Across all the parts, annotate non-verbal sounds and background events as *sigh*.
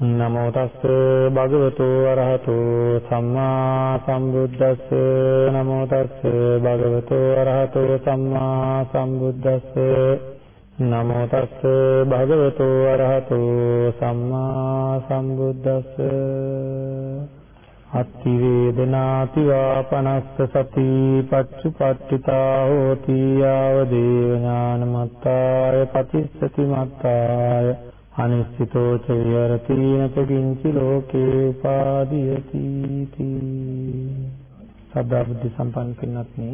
නමෝ තස්ස භගවතු අරහතු සම්මා සම්බුද්දස්ස. නමෝ තස්ස භගවතු අරහතු සම්මා සම්බුද්දස්ස. නමෝ තස්ස භගවතු අරහතු සම්මා සම්බුද්දස්ස. අත්ති වේදනාති වාපනස්ස සති පච්චුපට්ඨිතා හෝති ආව දේව ඥානමත්තාය පතිස්සති මත්තාය. අනිශ්චිතෝ ච විහෙරති නච කිංචි ලෝකේ උපාදීයති තී සදා බුද්ධ සම්පන්න පින්වත්නි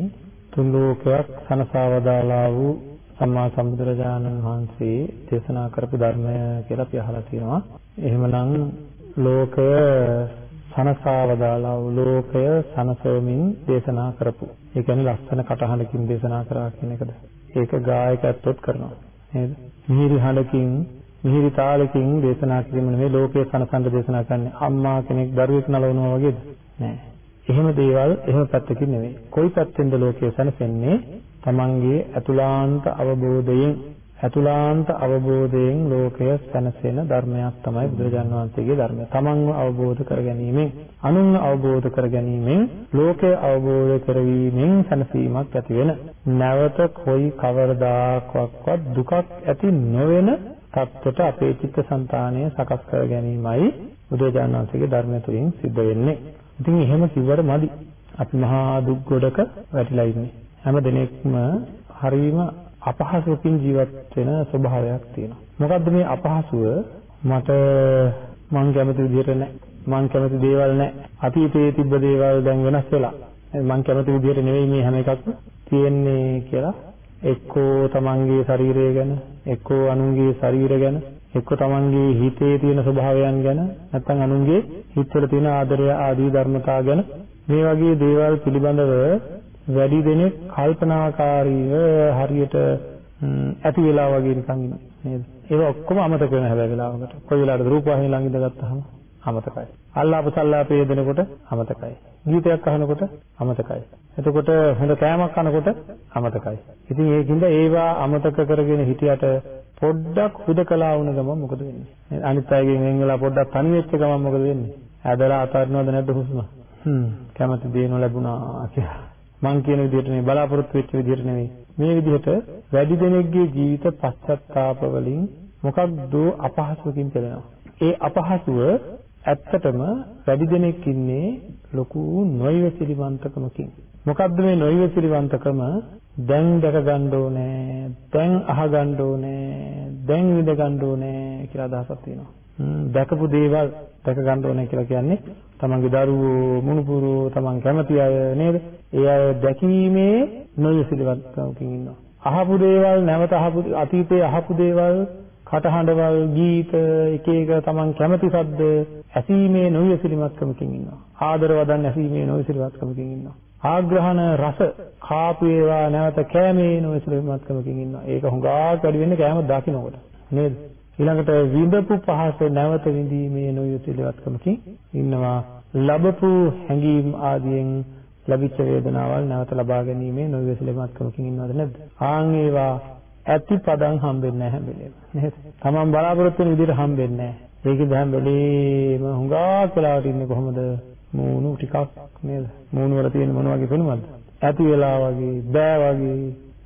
තුන් ලෝකයක් සනසවදාලා වූ සම්මා සම්බුදුරජාණන් වහන්සේ දේශනා කරපු ධර්මය කියලා අපි අහලා තියෙනවා. එහෙමනම් ලෝකය සනසවදාලා වූ ලෝකය සනසවමින් දේශනා කරපු. ඒ කියන්නේ ලස්සන කටහඬකින් දේශනා කරා කියන එකද? ඒක ගායකත්වොත් කරනවා. නේද? මිහිරි හඬකින් මිහිරි තාලකින් දේශනා කිරීම නෙවෙයි ලෝකයේ සනසන්න දේශනා කරන්නේ. අම්මා කෙනෙක් දරුවෙක් නලවනවා වගේද? නෑ. එහෙම දේවල් එහෙම පැත්තකින් නෙවෙයි. කොයි පැත්තෙන්ද ලෝකයේ සනසෙන්නේ? තමන්ගේ අතුලාන්ත අවබෝධයෙන් අතුලාන්ත අවබෝධයෙන් ලෝකය සැනසෙන ධර්මයක් තමයි බුදුරජාණන් වහන්සේගේ ධර්මය. තමන්ව අවබෝධ කර ගැනීමෙන්, අනුන්ව අවබෝධ කර ගැනීමෙන්, ලෝකය අවබෝධ කරවීමෙන් සැනසීමක් ඇති වෙන. නැවත කොයි කවරදාකවත් දුකක් ඇති නොවන තත්ත්වයට අපේ චිත්තසංතානය සකස් කර ගැනීමයි බුදුරජාණන් වහන්සේගේ ධර්මය තුළින් සිද්ධ වෙන්නේ. ඉතින් එහෙම කිව්වට මදි. අපි මහා දුක් ගොඩක වැටිලා ඉන්නේ. හැම දිනෙකම හරීම අපහසුකින් ජීවත් වෙන ස්වභාවයක් තියෙනවා. මොකද්ද මේ අපහසුව? මට මං කැමති විදිහට නැහැ. මං කැමති දේවල් නැහැ. අතීතයේ තිබ්බ දේවල් දැන් වෙනස් වෙලා. මං කැමති විදිහට නෙවෙයි මේ හැම එකක්ම තියෙන්නේ කියලා එක්කෝ තමන්ගේ ශරීරය ගැන එක්කෝ අනුන්ගේ ශරීර ගැන එක්කෝ තමන්ගේ හිතේ තියෙන ස්වභාවයන් ගැන නැත්නම් අනුන්ගේ හිතවල තියෙන ආදරය ආදී ධර්මතා ගැන මේ වගේ දේවල් පිළිබඳව වැඩි දෙනෙක් කල්පනාකාරීව හරියට ඇති වෙලා වගේ නිකන් නේද? ඒක ඔක්කොම අමතක වෙන හැබැයි වෙලාවකට. කොයි වෙලාවටද රූපවාහිනිය ළඟ ඉඳගත්තාම අමතකයි. අල්ලාප සල්ලාපේ දෙනකොට අමතකයි. ගීතයක් අහනකොට අමතකයි. එතකොට හොඳ කෑමක් කනකොට අමතකයි. ඉතින් ඒකින්ද ඒවා අමතක කරගෙන හිටියට පොඩ්ඩක් හුදකලා වුණ ගමන් මොකද වෙන්නේ? අනිත් අයගෙන් වෙන් වෙලා පොඩ්ඩක් තනි වෙච්ච ගමන් මොකද වෙන්නේ? ඇදලා අතාරිනවද නැද්ද හුස්ම? හ්ම් කැමති දේ නොලැබුණා කියලා. මං කියන විදිහට නෙවෙයි බලාපොරොත්තු වෙච්ච විදිහට නෙවෙයි. මේ විදිහට වැඩි දෙනෙක්ගේ ජීවිත පශ්චත්තාප වලින් මොකක්ද අපහසුකින් පෙළෙනවා. ඒ අපහසුව ඇත්තටම වැඩි දෙනෙක් ඉන්නේ ලොකු නොයවසිලිවන්තකමකින්. මොකද්ද මේ නොයවසිලිවන්තකම? දැන් දැක ගන්න ඕනේ, දැන් අහ ගන්න ඕනේ, දැන් විඳ ගන්න ඕනේ කියලා අදහසක් තියෙනවා. දැකපු දේවල් දැක ගන්න ඕනේ කියලා කියන්නේ තමන්ගේ දරුවෝ, මුණුපුරෝ, තමන් කැමති අය නේද? ඒ අය දැකීමේ නොයසිලිවන්තකමකින් ඉන්නවා. අහපු දේවල් නැවත අහපු අතීතයේ අහපු දේවල් කටහඬවල් ගීත එක එක තමන් කැමති සද්ද ඇසීමේ නොයසිලිමත්කමකින් ඉන්නවා. ආදර වදන් ඇසීමේ නොයසිලිමත්කමකින් ඉන්නවා. ආග්‍රහණ රස කාපු ඒවා නැවත කෑමේ නොයසිලිමත්කමකින් ඉන්නවා. ඒක හුඟක් වැඩි වෙන්නේ කෑම දකින්නකොට. නේද? ඊළඟට විඳපු පහස නැවත විඳීමේ නොයසිලිමත්කමකින් ඉන්නවා. ලැබපු හැඟීම් ආදියෙන් ලැබිච්ච වේදනාවල් නැවත ලබා ගැනීමේ නොයසිලිමත්කමකින් ඉන්නවද නැද්ද? ආන් ඒවා ඇති පදන් හම්බෙන්නේ නැහැ හැම වෙලේම. නේද? Taman බලාපොරොත්තු වෙන විදිහට හම්බෙන්නේ නැහැ. ඒකෙන් හැම වෙලේම හුඟක් වෙලාවට ඉන්නේ කොහොමද? මූණු ටිකක් නේද? මූණු වල තියෙන මොන වගේ පෙනුමක්ද? ඇති වෙලා වගේ, බෑ වගේ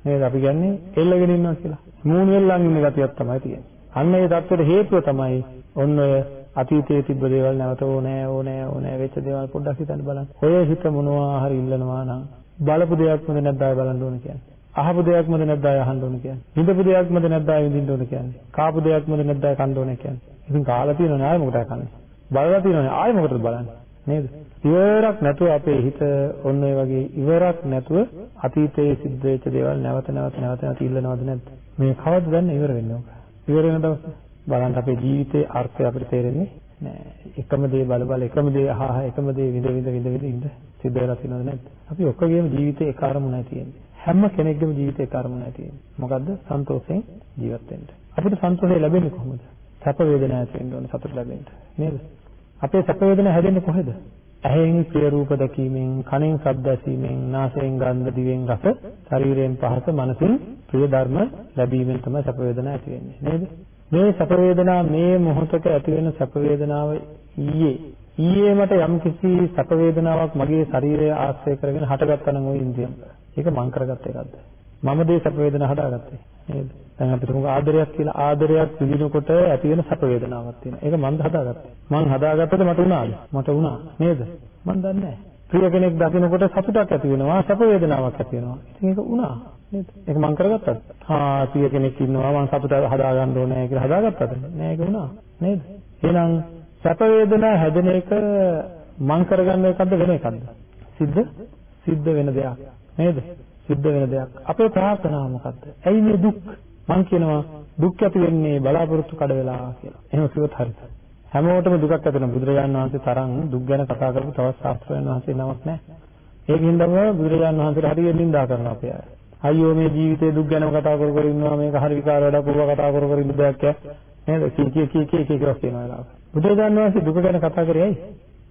නේද? අපි කියන්නේ එල්ලගෙන ඉන්නවා කියලා. මූණු වෙල්ලන් ඉන්න ගතියක් තමයි තියෙන්නේ. අන්න ඒ தත්ත්වෙට හේතුව තමයි ඔන්න ඔය අතීතයේ තිබ්බ දේවල් නැවත ඕනෑ ඕනෑ ඕනෑ වෙච්ච දේවල් පොඩ්ඩක් හිතන්න බලන්න. ඔය හිත මොනවා හරි ඉල්ලනවා නම් බලපු දෙයක් මොකද නැද්ද ආය බලන්න ඕන කියන්නේ. අහපු දෙයක්මද නැද්ද ආය අහන්න ඕන කියන්නේ. විඳපු දෙයක්මද නැද්ද ආය විඳින්න ඕන කියන්නේ. කාපු දෙයක්මද නැද්ද ආය කන්න ඕන කියන්නේ. ඉතින් කාලා තියෙනවනේ ආය මොකටද කන්නේ? බලලා තියෙනවනේ ආය මොකටද බලන්නේ? නේද? ඉවරක් නැතුව අපේ හිත ඔන්න ඔය වගේ ඉවරක් නැතුව අතීතයේ සිද්ධ වෙච්ච දේවල් නැවත නැවත නැවත නැවත ඉල්ලනවද නැද්ද? මේ කවද්ද දන්නේ ඉවර වෙන්නේ ඔක? ඉවර වෙන දවස බලන්න අපේ ජීවිතයේ අර්ථය අපිට තේරෙන්නේ නෑ. එකම දේ බල බල එකම දේ අහ අහ එකම දේ විඳ විඳ විඳ විඳ ඉඳ සිද්ධ වෙලා තියෙනවද නැද්ද? අපි ඔක්කොගේම ජීවිතේ එක අරමුණයි තියෙන්නේ. හැම කෙනෙක්ගේම ජීවිතේ එක අරමුණයි තියෙන්නේ. මොකද්ද? සන්තෝෂයෙන් ජීවත් වෙන්න. අපිට සන්තෝෂය ලැබෙන්නේ කොහොමද? සැප වේදනා ඇති වෙන්න ඕනේ සතුට ලැබෙන්න. නේද? අපේ සැප වේදනා හැදෙන්නේ කොහෙද? ඇහෙන් ප්‍රිය රූප දැකීමෙන්, කනෙන් ශබ්ද ඇසීමෙන්, නාසයෙන් ගන්ධ, දිවෙන් රස, ශරීරයෙන් පහස, මනසින් ප්‍රිය ධර්ම ලැබීමෙන් තමයි සැප වේදනා ඇති වෙන්නේ. නේද? මේ සැප වේදනා මේ මොහොතක ඇති වෙන සැප වේදනාව ඊයේ ඊයේ මට යම්කිසි සැප වේදනාවක් මගේ ශරීරය ආශ්‍රය කරගෙන හටගත්තා නම් ওই ඉන්ද්‍රියම්. ඒක මං කරගත්ත එකක්ද? මම දේ සැප වේදනා හදාගත්තේ නේද? දැන් අපිට මොකද ආදරයක් කියලා ආදරයක් විඳිනකොට ඇති වෙන සැප වේදනාවක් තියෙනවා. ඒක මන්ද හදාගත්තේ. මං හදාගත්තද මට උනාද? මට උනා නේද? මන් දන්නේ නැහැ. ප්‍රිය කෙනෙක් දකිනකොට සතුටක් ඇති වෙනවා, සැප වේදනාවක් ඇති වෙනවා. ඉතින් ඒක උනා නේද? ඒක මං කරගත්තද? ආ ප්‍රිය කෙනෙක් ඉන්නවා මං සතුට හදාගන්න ඕනේ කියලා හදාගත්තද? නෑ ඒක උනා නේද? එහෙනම් සැප වේදනා හැදෙන එක මං කරගන්න එකක්ද වෙන එකක්ද? සිද්ධ සිද්ධ වෙන දෙයක් නේද? සිද්ධ වෙන දෙයක්. අපේ ප්‍රාර්ථනාව මොකද්ද? ඇයි මේ දුක්? මං කියනවා දුක් ඇති වෙන්නේ බලාපොරොත්තු කඩ වෙලා කියලා. එහෙම කිව්වොත් හරිද? හැමෝටම දුකක් ඇති වෙන බුදුරජාණන් වහන්සේ තරම් දුක් ගැන කතා කරපු තවත් ශාස්ත්‍රඥ වහන්සේ නමක් නැහැ. ඒකින්දම බුදුරජාණන් වහන්සේට හරියට නිඳා කරනවා අපි අය. අයියෝ මේ ජීවිතේ දුක් ගැනම කතා කර කර ඉන්නවා මේක හරි විකාර වැඩක් ඔබ කතා කර කර ඉන්න දෙයක් නේද? කී කී කී කී කී කියලා කියනවා ඒක. බුදුරජාණන් වහන්සේ දුක ගැන කතා කරේ ඇයි?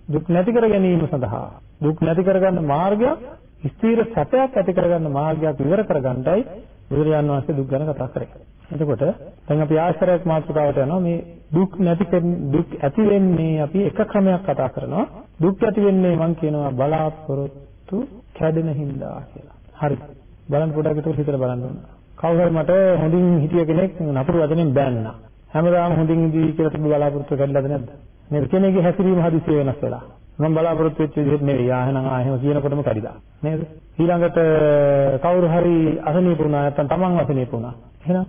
දුක් නැති කර ගැනීම සඳහා. දුක් නැති කරගන්න මාර්ගයක් ස්ථීර සැපයක් ඇති කරගන්න මාර්ගයක් විවර කරගන්නයි බුදුරජාන් වහන්සේ දුක් ගැන කතා කරේ. එතකොට දැන් අපි ආශ්‍රයයක් මාතෘකාවට යනවා මේ දුක් නැති දුක් ඇති වෙන්නේ අපි එක ක්‍රමයක් කතා කරනවා. දුක් ඇති වෙන්නේ මම කියනවා බලාපොරොත්තු කැඩෙන හින්දා කියලා. හරි. බලන්න පොඩ්ඩක් ඒක හිතලා බලන්න ඕන. කවුරු හරි මට හොඳින් හිටිය කෙනෙක් නපුරු වචනෙන් බෑන්නා. හැමදාම හොඳින් ඉඳී කියලා තිබු බලාපොරොත්තු කැඩලාද නැද්ද? නේද? කෙනෙක්ගේ හැසිරීම හදිසිය වෙනස් වෙලා. මම බලාපොරොත්තු වෙච්ච විදිහට නෙවෙයි. ආ එහෙනම් ආ එහෙම කියනකොටම කඩිලා. නේද? ඊළඟට කවුරු හරි අසනීප වුණා නැත්නම් තමන් අසනීප වුණා. එහෙනම්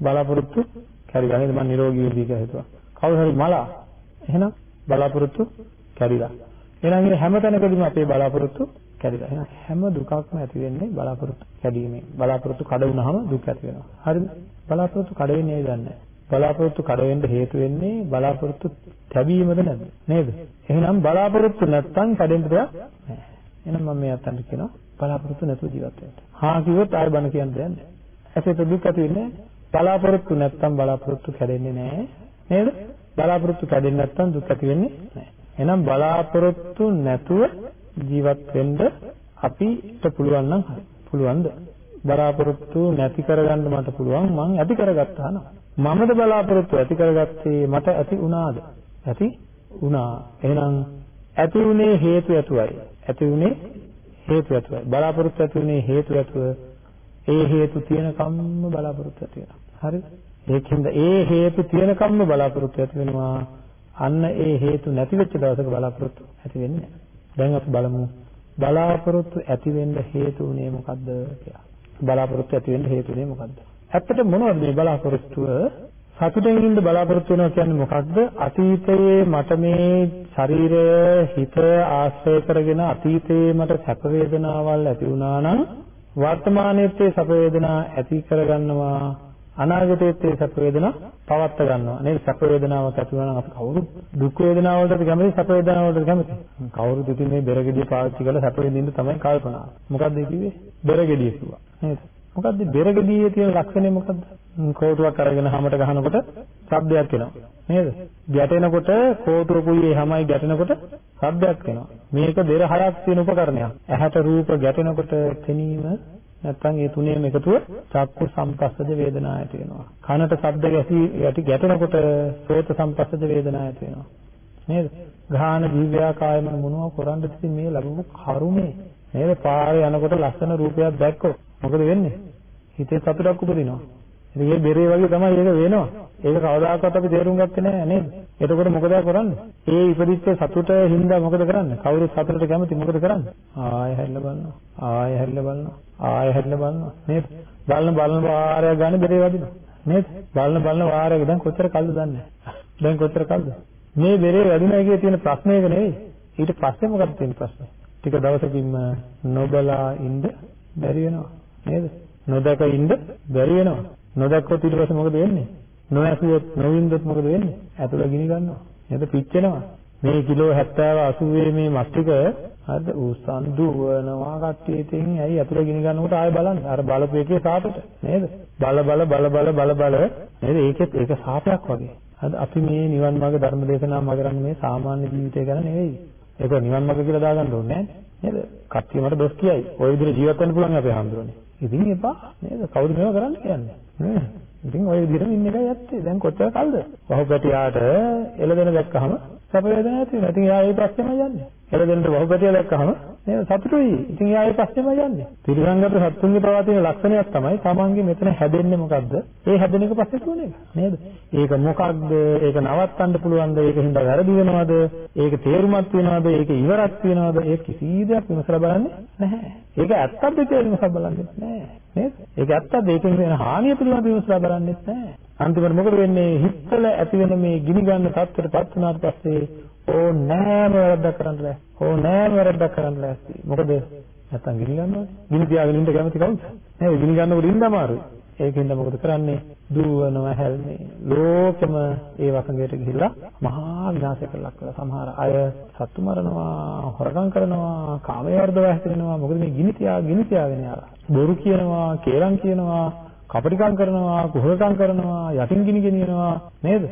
බලාපොරොත්තු කැඩිලා නේද? මම නිරෝගී වෙවි කියලා හිතුවා. කවුරු හරි මලා එහෙනම් බලාපොරොත්තු කැඩිලා. එහෙනම් මේ හැම තැනකදීම අපේ බලාපොරොත්තු කැඩිලා. එහෙනම් හැම දුකක්ම ඇති වෙන්නේ බලාපොරොත්තු කැඩීමෙන්. බලාපොරොත්තු කඩ වුණාම දුක් ඇති වෙනවා. හරිද? බලාපොරොත්තු කඩ වෙන්නේ නැහැ. බලාපොරොත්තු කඩ වෙන්න හේතු වෙන්නේ බලාපොරොත්තු තැබීමද නැද්ද? නේද? එහෙනම් බලාපොරොත්තු නැත්තම් කැඩෙන්න දෙයක් නැහැ. එහෙනම් මම මේ අතන්ට කියනවා බලාපොරොත්තු නැතුව ජීවත් වෙන්න. හා කිව්වොත් ආයෙ බන කියන්න දෙයක් නැහැ. ඇසෙත දුක් ඇති වෙන්නේ බලාපොරොත්තු නැත්තම් බලාපොරොත්තු කැඩෙන්නේ නැහැ. නේද? බලාපොරොත්තු කැඩෙන්නේ නැත්තම් දුක් ඇති වෙන්නේ නැහැ. එහෙනම් බලාපොරොත්තු නැතුව ජීවත් වෙන්න අපිට පුළුවන් නම් හරි. පුළුවන්ද? බලාපොරොත්තු නැති කරගන්න මට පුළුවන් මං ඇති කරගත්තා නේද? මමද බලාපොරොත්තු ඇති කරගත්තේ මට ඇති වුණාද? ඇති වුණා. එහෙනම් ඇති වුණේ හේතු ඇතුවයි. ඇති වුණේ හේතු ඇතුවයි. බලාපොරොත්තු ඇති වුණේ හේතු ඇතුව. ඒ හේතු තියෙන කම්ම බලාපොරොත්තු ඇති වෙනවා. හරිද? ඒකින්ද ඒ හේතු තියෙන කම්ම බලාපොරොත්තු ඇති වෙනවා. අන්න ඒ හේතු නැති වෙච්ච දවසක බලාපොරොත්තු ඇති වෙන්නේ නැහැ. දැන් අපි බලමු බලාපොරොත්තු ඇති වෙන්න හේතු උනේ මොකද්ද කියලා. බලාපොරොත්තු ඇති වෙන්න හේතු උනේ මොකද්ද? ඇත්තට මොනවද මේ බලාපොරොත්තුව? සතුටින් ඉන්න බලාපොරොත්තු වෙනවා කියන්නේ මොකක්ද? අතීතයේ මට මේ ශරීරය හිත ආශ්‍රය කරගෙන අතීතයේ මට සැප වේදනාවල් ඇති වුණා නම් වර්තමානයේත් ඒ සැප වේදනා ඇති කරගන්නවා. අනාගතයේත් ඒ සැප වේදනා පවත්ත ගන්නවා. නේද? සැප වේදනාවක් ඇති වුණා නම් අපි කවුරු දුක් වේදනාව වලට කැමති සැප වේදනාව වලට කැමති? කවුරුද ඉතින් මේ බෙරගෙඩිය පාවිච්චි කරලා සැප විඳින්න තමයි කල්පනා. මොකද්ද කිව්වේ? බෙරගෙඩිය කිව්වා. නේද? මොකද්ද බෙරගෙඩියේ තියෙන ලක්ෂණය මොකද්ද? කෝටුවක් අරගෙන හැමට ගහනකොට ශබ්දයක් එනවා. නේද? ගැටෙනකොට කෝටුව පුයේ හැමයි ගැටෙනකොට ශබ්දයක් එනවා. මේක බෙර හයක් තියෙන උපකරණයක්. ඇහැට රූප ගැටෙනකොට පෙනීම නැත්තම් ඒ තුනේම එකතුව චක්කු සම්පස්සද වේදනා ඇති වෙනවා. කනට ශබ්ද ගැසී යටි ගැටෙනකොට සෝත සම්පස්සද වේදනා ඇති වෙනවා. නේද? ගාහන දිව්‍යා කායම මොනවා කරන්නද ඉතින් මේ ලැබුණු කරුමේ නේද? පාරේ යනකොට ලස්සන රූපයක් දැක්කොත් මොකද වෙන්නේ? හිතේ සතුටක් උපදිනවා. ඉතින් ඒ බෙරේ වගේ තමයි ඒක වෙනවා. ඒක කවදාකවත් අපි තේරුම් ගත්තේ නැහැ නේද? එතකොට මොකද කරන්නේ? ඒ ඉපදිච්ච සතුට හින්දා මොකද කරන්නේ? කවුරුත් සතුටට කැමති මොකද කරන්නේ? ආය හැල්ල බලනවා. ආය හැල්ල බලනවා. ආය හැල්ල බලනවා. නේද? බලන බලන වාරයක් ගන්න බෙරේ වදිනවා. නේද? බලන බලන වාරයක් දැන් කොච්චර කල්ද දන්නේ දැන් කොච්චර කල්ද? මේ බෙරේ වැදුනා එකේ තියෙන ප්‍රශ්නයක නෙවෙයි. ඊට පස්සේ මොකක්ද තියෙන ප්‍රශ්නේ? ටික දවසකින්ම නොබලා ඉන්න බැරි වෙනවා. නේද? නොදක ඉන්න බැරි වෙනවා. නොදක්කොත් ඊට පස්සේ මොකද වෙන්නේ? නොඇසුවොත් නොවින්දොත් මොකද වෙන්නේ? ඇතුළ ගිනි ගන්නවා. නේද? පිච්චෙනවා. මේ කිලෝ 70 80 මේ මස් ටික හරිද උස්සන් දුවනවා කට්ටිය ඉතින් ඇයි අතුල ගිනි ගන්නකොට ආයෙ බලන්න අර බලපු එකේ සාපෙට නේද බල බල බල බල බල බල නේද ඒකෙත් ඒක සාපයක් වගේ හරිද අපි මේ නිවන් මාර්ග ධර්ම දේශනා මග කරන්නේ මේ සාමාන්‍ය ජීවිතය ගැන නෙවෙයි ඒක නිවන් මාර්ග කියලා දාගන්න ඕනේ නේද කට්ටිය මට දොස් කියයි ওই විදිහට ජීවත් වෙන්න පුළුවන් අපේ හාමුදුරනේ ඉතින් එපා නේද? කවුද මේව කරන්න කියන්නේ? නේද ඉතින් ওই විදිහට ඉන්න එකයි ඇත්තේ දැන් කොච්චර කල්ද බහුපැටියාට එළදෙන දැක්කහම සැප වේදනාවක් ඇති වෙනවා. ඉතින් එයා ඒ ප්‍රශ්නේම යන්නේ. එළදෙනට බහුපැටිය දැක්කහම නේද සතුටුයි. ඉතින් එයා ඒ ප්‍රශ්නේම යන්නේ. ත්‍රිසංගත සත්තුන්ගේ පවතින ලක්ෂණයක් තමයි තමන්ගේ මෙතන හැදෙන්නේ මොකද්ද? ඒ හැදෙන එක පස්සේ තුන එක. නේද? ඒක මොකක්ද? ඒක නවත්තන්න පුළුවන්ද? ඒක හින්දා වැරදි වෙනවද? ඒක තේරුමක් වෙනවද? ඒක ඉවරක් වෙනවද? ඒ කිසි දෙයක් විමසලා බලන්නේ නැහැ. ඒක ඇත්තද කියලා විමසලා බලන්නේ නැහැ. නේද? ඒක ඇත්තද? ඒකෙන් වෙන හානිය පිළිබඳව විමසලා බලන්නේ නැහැ. අන්තිමට මොකද වෙන්නේ හිතවල ඇති වෙන මේ ගිනි ගන්න තත්ත්වයටපත් වුණාට පස්සේ ඕනෑම වැරද්දක් කරන්න ලෑ ඕනෑම වැරද්දක් කරන්න ලෑස්ති මොකද නැත්තම් ගිනි ගන්නවා ගිනි තියාගෙන ඉන්න කැමති කවුද නේද ගිනි ගන්නකොට ඉන්න අමාරුයි ඒකින්ද මොකද කරන්නේ? දුවනවා හැල්මේ. ලෝකෙම ඒ වසඟයට ගිහිල්ලා මහා විනාශයකට ලක් වෙලා සමහර අය සත්තු මරනවා හොරකම් කරනවා කාමයේ වර්ධව හැසිරෙනවා. මොකද මේ ගිනි තියා ගිනි තියාගෙන යාලා. බොරු කියනවා කේලම් කියනවා. කපටිකම් කරනවා කුහකම් කරනවා යටින් ගිනි ගෙනියනවා නේද?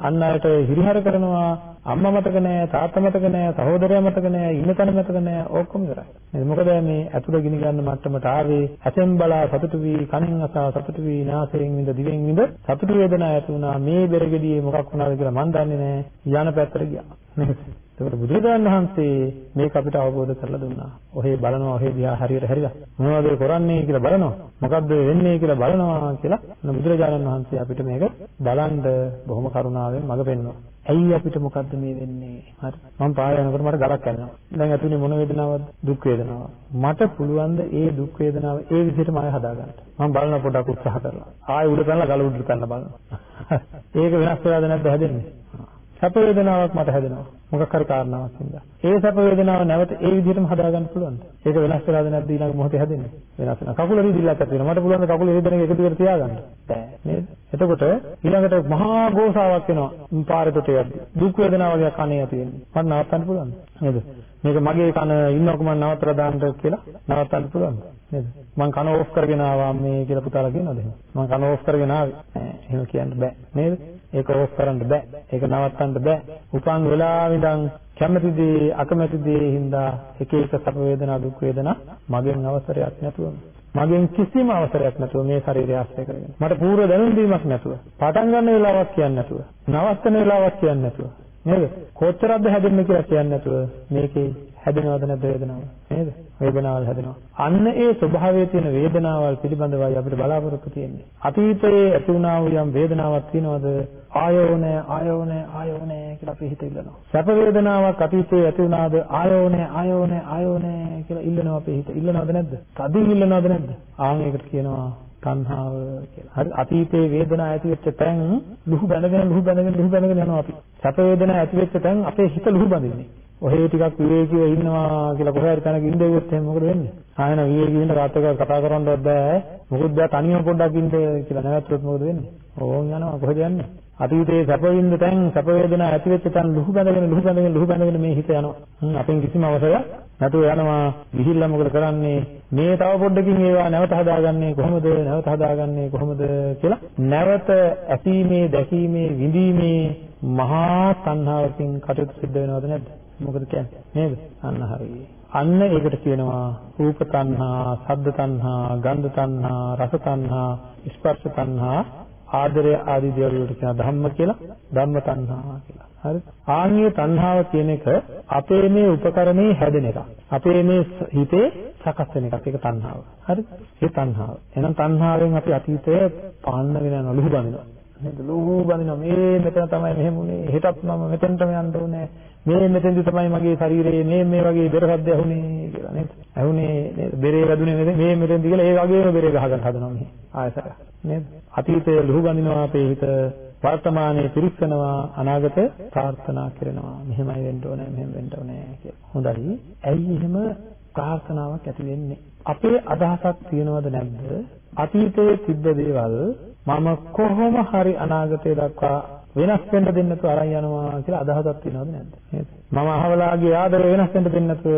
අන් අයට හිරිහැර කරනවා අම්මා මතක නැහැ තාත්තා මතක නැහැ සහෝදරයා මතක නැහැ ඉන්න තැන මතක නැහැ ඔක්කොම ඉවරයි. නේද? මොකද මේ ඇතුළ ගිනි ගන්න මට්ටමට ආවේ ඇසෙන් බලා සතුටු වී කනෙන් අසා සතුටු වී නාසයෙන් විඳ දිවෙන් විඳ සතුටු වේදනා ඇති වුණා. මේ බෙරගෙඩියේ මොකක් වුණාද කියලා මන් දන්නේ නැහැ. යන පැත්තට ගියා. නේද? ඒකට බුදුරජාණන් වහන්සේ මේක අපිට අවබෝධ කරලා දුන්නා. ඔහේ බලනවා ඔහේ දිහා හරියට හැරිලා මොනවද කරන්නේ කියලා බලනවා. මොකද්ද වෙන්නේ කියලා බලනවා කියලා බුදුරජාණන් වහන්සේ අපිට මේක බලන්න බොහොම කරුණාවෙන් මඟ පෙන්වනවා. ඇයි අපිට මොකද්ද මේ වෙන්නේ? හරි. මම පාර යනකොට මට ගලක් යනවා. දැන් ඇතුලේ මොන වේදනාවක්ද? දුක් වේදනාවක්. මට පුළුවන් ද ඒ දුක් වේදනාව ඒ විදිහටම ආය හදාගන්න. මම බලන පොඩක් උත්සාහ කරලා. ආය උඩ පැනලා ගල උඩට පැනලා බලනවා. *laughs* ඒක වෙනස් වෙලාද නැද්ද හැදෙන්නේ? සැප වේදනාවක් මට හැදෙනවා. මොකක් හරි කාරණාවක් හින්දා. ඒ සැප වේදනාව නැවත ඒ විදිහටම හදාගන්න පුළුවන්ද? ඒක වෙනස් වෙලාද නැද්ද ඊළඟ මොහොතේ හැදෙන්නේ? වෙනස් වෙනවා. කකුල රිදිල්ලක් ඇති වෙනවා. මට පුළුවන් ද කකුල රිදෙන එක එක දිගට තියාගන්න? බෑ නේද? එතකොට ඊළඟට මහා ගෝසාවක් එනවා. පාරේ තොට යද්දි. දුක් වේදනාව වගේ කණේ ඇති වෙන්නේ. මට නවත්තන්න පුළුවන්ද? නේද? මේක මගේ කන ඉන්නකො මම නවත්තලා දාන්න කියලා නවත්තන්න පුළුවන්ද? නේද? මං කන ඕෆ් කරගෙන ආවා මේ කියලා පුතාලා කියනවාද එහෙම? මං කන ඕෆ් කරගෙන ආවේ. නෑ එහෙම කියන්න බෑ. නේද? ඒක ඕෆ් කරන්න බෑ. ඒක නවත්තන්න බෑ. උපන් වෙලාවෙ ඉඳන් කැමති දේ අකමැති දේ හින්දා එක එක සැප වේදනා දුක් වේදනා මගෙන් අවසරයක් නැතුවම. මගෙන් කිසිම අවසරයක් නැතුව මේ ශරීරය ආශ්‍රය කරගෙන. මට පූර්ව දැනුම් දීමක් නැතුව. පටන් ගන්න වෙලාවක් කියන්නේ නැතුව. නවත්තන වෙලාවක් කියන්නේ නැතුව. නේද? කොච්චරක්ද හැදෙන්නේ කියලා කියන්නේ නැතුව මේකේ හැදෙනවද නැද්ද වේදනාව? නේද? වේදනාවල් හැදෙනවා. අන්න ඒ ස්වභාවයේ තියෙන වේදනාවල් පිළිබඳවයි අපිට බලාපොරොත්තු තියෙන්නේ. අතීතයේ ඇති වුණා වූ යම් වේදනාවක් තියෙනවද? ආයෝනේ ආයෝනේ ආයෝනේ කියලා අපි හිත ඉල්ලනවා. සැප වේදනාවක් අතීතයේ ඇති වුණාද? ආයෝනේ ආයෝනේ ආයෝනේ කියලා ඉල්ලනවා අපේ හිත. ඉල්ලනවද නැද්ද? තදින් ඉල්ලනවද නැද්ද? ආන් ඒකට කියනවා තණ්හාව කියලා. හරි. අතීතයේ වේදනාව ඇති වෙච්ච තැන් ලුහු බැඳගෙන ලුහු බැඳගෙන ලුහු බැඳගෙන යනවා අපි. සැප වේදනාව ඇති වෙච්ච තැන් අපේ හිත ලුහු බඳින්නේ. ඔහේ ටිකක් විවේකීව ඉන්නවා කියලා කොහේ හරි තැනක ඉඳෙව්වොත් එහෙනම් මොකද වෙන්නේ? ආයෙන විවේකීව ඉන්න කාත් එක්ක කතා කරන්නවත් බෑ. මොකද බෑ තනියම පොඩ්ඩක් ඉන්න කියලා නැවතුනොත් මොකද වෙන්නේ? ඕන් යනවා කොහෙද යන්නේ? අතීතයේ සැප විඳ තැන් සැප වේදනා ඇති වෙච්ච තැන් ලුහු බැඳගෙන ලුහු බැඳගෙන ලුහු බැඳගෙන මේ හිත යනවා. හ්ම් අපෙන් කිසිම අවසරයක් නැතුව යනවා. ගිහිල්ලා මොකද කරන්නේ? මේ තව පොඩ්ඩකින් ඒවා නැවත හදාගන්නේ කොහොමද? නැවත හදාගන්නේ කොහොමද කියලා නැවත ඇසීමේ, දැකීමේ, විඳීමේ මහා තණ්හාවකින් කටයුතු සිද්ධ වෙනවද නැද්ද? මොකද කියන්නේ නේද? අන්න හරියි. අන්න ඒකට කියනවා රූප තණ්හා, ශබ්ද තණ්හා, ගන්ධ තණ්හා, රස තණ්හා, ස්පර්ශ තණ්හා, ආදරය ආදී දේවල් වලට කියන ධම්ම කියලා, ධම්ම තණ්හා කියලා. හරි? ආන්‍ය තණ්හාව කියන එක අපේ මේ උපකරණේ හැදෙන එක. අපේ මේ හිතේ සකස් වෙන එකක්. ඒක තණ්හාව. හරි? ඒ තණ්හාව. එහෙනම් තණ්හාවෙන් අපි අතීතයේ පාන්නගෙන යන ලුහු බඳිනවා. නේද? ලුහු බඳිනවා. මේ මෙතන තමයි මෙහෙම උනේ. හෙටත් මම මෙතෙන්ටම යන්න ඕනේ. මේ මෙතෙන්දි තමයි මගේ ශරීරයේ මේ මේ වගේ බෙර සද්ද ඇහුනේ කියලා නේද? ඇහුනේ නේද? බෙරේ වැදුනේ නේද? මේ මෙතෙන්දි කියලා ඒ වගේම බෙරේ ගහගන්න හදනවා මේ ආයතන නේද? අතීතයේ ලුහු බඳිනවා අපේ හිත වර්තමානයේ පිරික්සනවා අනාගත ප්‍රාර්ථනා කරනවා. මෙහෙමයි වෙන්න ඕනේ, මෙහෙම වෙන්න ඕනේ කියලා. හොඳයි. ඇයි එහෙම ප්‍රාර්ථනාවක් ඇති වෙන්නේ? අපේ අදහසක් තියනවද නැද්ද? අතීතයේ තිබ්බ දේවල් මම කොහොම හරි අනාගතය දක්වා වෙනස් වෙන්න දෙන්න නැතුව අරන් යනවා කියලා අදහසක් තියෙනවද නැද්ද? නේද? මම අහවලාගේ ආදරය වෙනස් වෙන්න දෙන්න නැතුව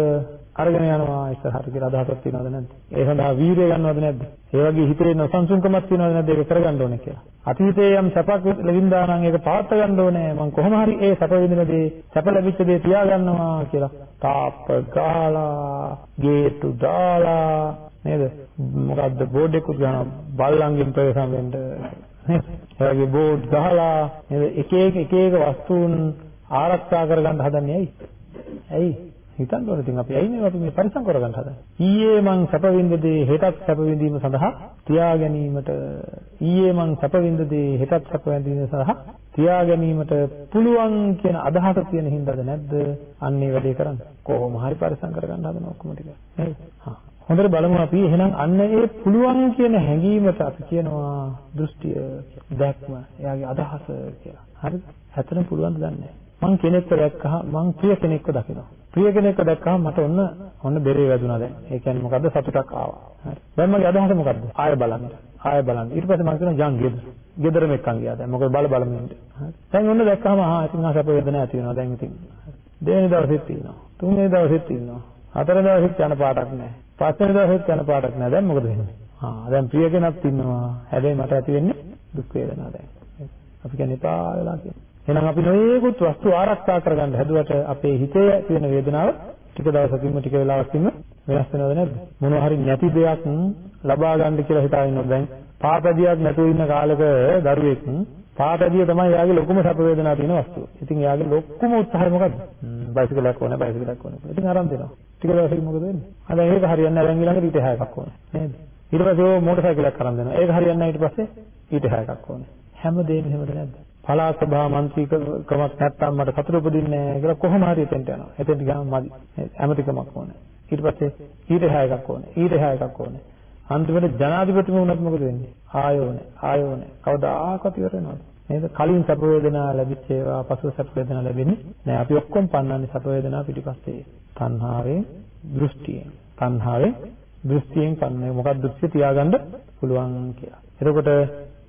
අරගෙන යනවා ඉස්සරහට කියලා අදහසක් තියෙනවද නැද්ද? ඒ සඳහා වීරිය ගන්නවද නැද්ද? ඒ වගේ හිතේ නොසන්සුන්කමක් තියෙනවද නැද්ද? ඒක කරගන්න ඕනේ කියලා. අතීතයේ යම් සැපක් ලැබින්දා නම් ඒක පවත් ගන්න ඕනේ. මම කොහොම හරි ඒ සැප විඳින දේ සැප ලැබිච්ච දේ තියාගන්නවා කියලා. තාප්ප ගාලා, ගේට්ටු දාලා නේද? මොකද්ද බෝඩ් එකක් ගන්නවා බල්ලන්ගෙන් ප්‍රවේශම් වෙන්න නේද? ඒ වගේ බෝඩ් ගහලා නේද? එක එක එක එක වස්තුන් ආරක්ෂා කරගන්න හදන්නේ ඇයි? ඇයි? හිතන්න ඕනේ ඉතින් අපි ඇයි මේ අපි මේ පරිසම් කරගන්න හදන්නේ ඊයේ මං සැප විඳදී හෙටත් සැප විඳීම සඳහා තියා ගැනීමට ඊයේ මං සැප විඳදී හෙටත් සැප විඳීම සඳහා තියා ගැනීමට පුළුවන් කියන අදහස තියෙන හින්දාද නැද්ද අන්න ඒ වැඩේ කරන්න කොහොම හරි පරිසම් කරගන්න හදන ඔක්කොම ටික නේද හා හොඳට බලමු අපි එහෙනම් අන්න ඒ පුළුවන් කියන හැඟීමට අපි කියනවා දෘෂ්ටිය දැක්ම එයාගේ අදහස කියලා හරිද ඇත්තටම පුළුවන් දන්නේ මං කෙනෙක්ව දැක්කහම මං ප්‍රිය කෙනෙක්ව දකිනවා ප්‍රිය කෙනෙක්ව දැක්කම මට ඔන්න ඔන්න බෙරේ වැදුනා දැන්. ඒ කියන්නේ මොකද්ද සතුටක් ආවා. හරි. දැන් මගේ අදහස මොකද්ද? ආය බලන්න. ආය බලන්න. ඊට පස්සේ මම කියනවා ජං ගෙදර. ගෙදර මෙක්කන් ගියා දැන්. මොකද බල බල මෙන්න. හරි. දැන් ඔන්න දැක්කම ආ ඉතින් ආ සැප වේදනාවක් ඇති වෙනවා දැන් ඉතින්. දෙවෙනි දවසෙත් තියෙනවා. තුන්වෙනි දවසෙත් තියෙනවා. හතර දවසෙත් යන පාටක් නැහැ. පස්වෙනි දවසෙත් යන පාටක් නැහැ. දැන් මොකද වෙන්නේ? ආ දැන් ප්‍රිය කෙනෙක් ඉන්නවා. හැබැයි මට ඇති වෙන්නේ දුක් වේදනාවක් දැන්. අපි කියන්නේ පාලලා කියන්නේ. එහෙනම් අපි නොයේකුත් වස්තු ආරක්ෂා කරගන්න හැදුවට අපේ හිතේ ඇති වෙන වේදනාව ටික දවසකින්ම ටික වෙලාවකින්ම වෙනස් වෙනවද නැද්ද? මොනවා හරි නැති දෙයක් ලබා ගන්න කියලා හිතා ඉන්නවා දැන්. පාපදියක් නැතුව ඉන්න කාලෙක දරුවෙක් පාපදිය තමයි යාගේ ලොකුම සැප වේදනාව තියෙන වස්තුව. ඉතින් යාගේ ලොකුම උත්සාහය මොකද්ද? බයිසිකලයක් ඕනේ බයිසිකලයක් ඕනේ. ඉතින් අරන් දෙනවා. ටික දවසකින් මොකද වෙන්නේ? අද ඒක හරියන්නේ නැහැ. දැන් ඊළඟට ඊට හැයක් ඕනේ. නේද? ඊට පස්සේ ඕ මොටර් සයිකලයක් අරන් දෙනවා. ඒක හරියන්නේ නැහැ ඊට පස්සේ ඊට හැයක් ඕනේ. හැම දෙයක්ම එහෙමද නැද්ද? පළාත් සභා මන්ත්‍රීකමක් නැත්තම් මට සතුට උපදින්නේ නැහැ කියලා කොහොම හරි එතෙන්ට යනවා. එතෙන්ට ගියාම මදි. ඇමතිකමක් ඕනේ. ඊට පස්සේ ඊට එහා එකක් ඕනේ. ඊට එහා එකක් ඕනේ. අන්තිමට ජනාධිපතිම වුණත් මොකද වෙන්නේ? ආයෝනේ. ආයෝනේ. කවදාකවත් ඉවර වෙනවද? නේද? කලින් සැප වේදනා ලැබිච්ච ඒවා පසුව සැප වේදනා ලැබෙන්නේ නෑ. අපි ඔක්කොම පන්නන්නේ සැප වේදනා පිටිපස්සේ. තණ්හාවෙන්, දෘෂ්ටියෙන්. තණ්හාවෙන්, දෘෂ්ටියෙන් පන්නේ මොකක්ද දෘෂ්ටිය තියාගන්න පුළුවන් කියලා. එතකොට